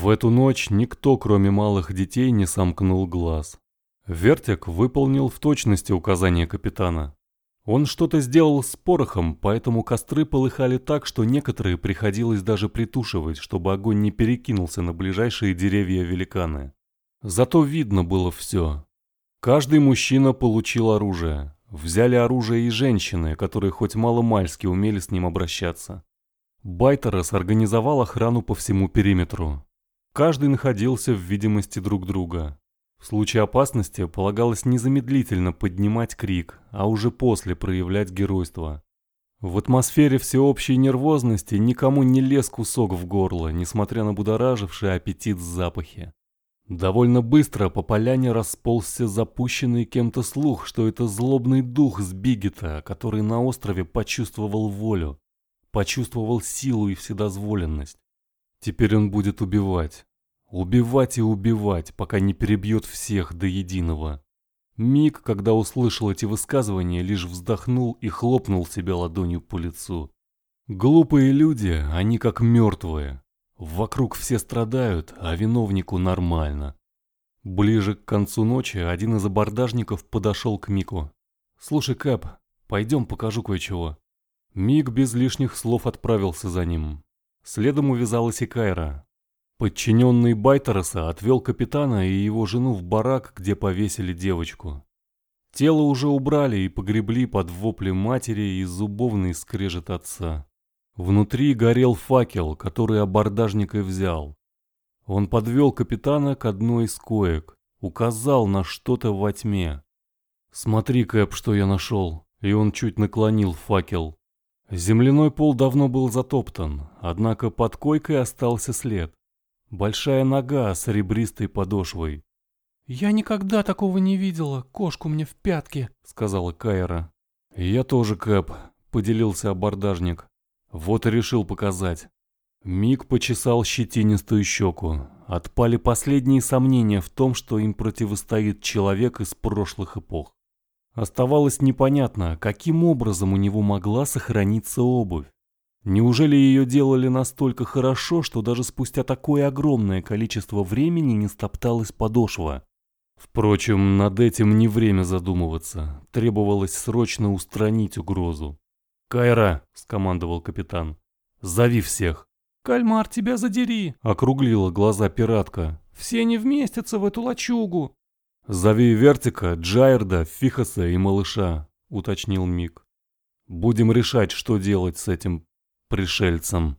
В эту ночь никто, кроме малых детей, не сомкнул глаз. Вертик выполнил в точности указания капитана. Он что-то сделал с порохом, поэтому костры полыхали так, что некоторые приходилось даже притушивать, чтобы огонь не перекинулся на ближайшие деревья-великаны. Зато видно было все. Каждый мужчина получил оружие. Взяли оружие и женщины, которые хоть мало-мальски умели с ним обращаться. Байтерес организовал охрану по всему периметру. Каждый находился в видимости друг друга. В случае опасности полагалось незамедлительно поднимать крик, а уже после проявлять геройство. В атмосфере всеобщей нервозности никому не лез кусок в горло, несмотря на будораживший аппетит запахи. Довольно быстро по поляне расползся запущенный кем-то слух, что это злобный дух с Бигета, который на острове почувствовал волю, почувствовал силу и вседозволенность. Теперь он будет убивать. Убивать и убивать, пока не перебьет всех до единого. Миг, когда услышал эти высказывания, лишь вздохнул и хлопнул себя ладонью по лицу. Глупые люди, они как мертвые. Вокруг все страдают, а виновнику нормально. Ближе к концу ночи один из абордажников подошел к Мику. «Слушай, Кэп, пойдем покажу кое-чего». Мик без лишних слов отправился за ним. Следом увязалась и Кайра, Подчиненный Байтероса отвел капитана и его жену в барак, где повесили девочку. Тело уже убрали и погребли под вопли матери и зубовный скрежет отца. Внутри горел факел, который абордажник и взял. Он подвел капитана к одной из коек, указал на что-то во тьме. «Смотри, Кэп, что я нашел!» И он чуть наклонил факел. Земляной пол давно был затоптан, однако под койкой остался след. Большая нога с ребристой подошвой. «Я никогда такого не видела, кошку мне в пятки», — сказала Кайра. «Я тоже, Кэп», — поделился абордажник. Вот и решил показать. Миг почесал щетинистую щеку. Отпали последние сомнения в том, что им противостоит человек из прошлых эпох. Оставалось непонятно, каким образом у него могла сохраниться обувь. Неужели ее делали настолько хорошо, что даже спустя такое огромное количество времени не стопталась подошва? Впрочем, над этим не время задумываться. Требовалось срочно устранить угрозу. «Кайра!» — скомандовал капитан. «Зови всех!» «Кальмар, тебя задери!» — округлила глаза пиратка. «Все не вместятся в эту лачугу!» «Зови Вертика, Джайрда, Фихаса и малыша», — уточнил Мик. «Будем решать, что делать с этим пришельцам.